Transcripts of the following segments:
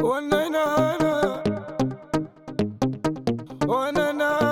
Oh na na na. Oh na na.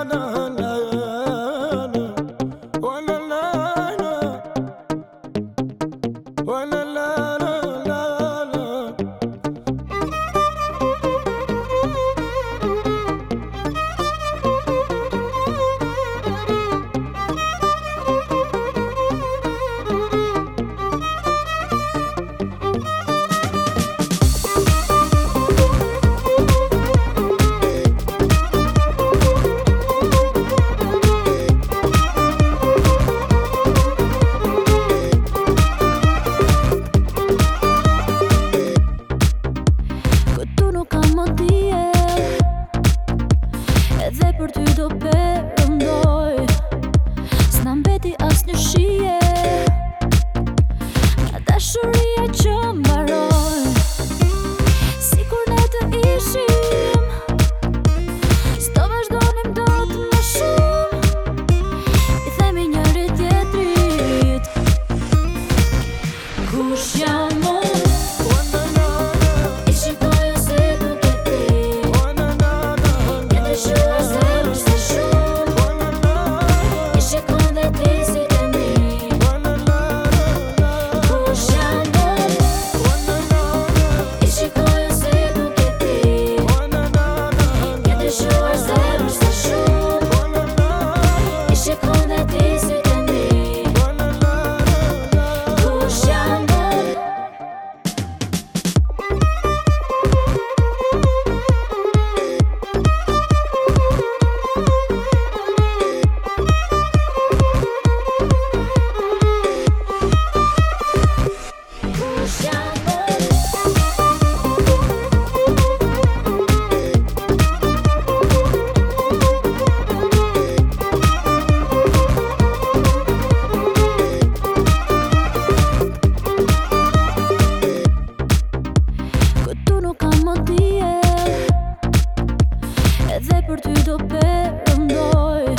ty do përëndoj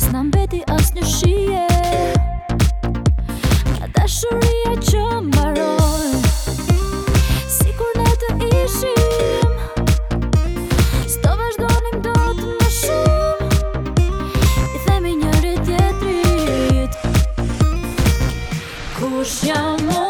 Së në mbeti as një shie Nga ta shurria që mbaroj Si kur ne të ishim Së do vazhdonim do të më shumë I themi njëri tjetrit Kush janë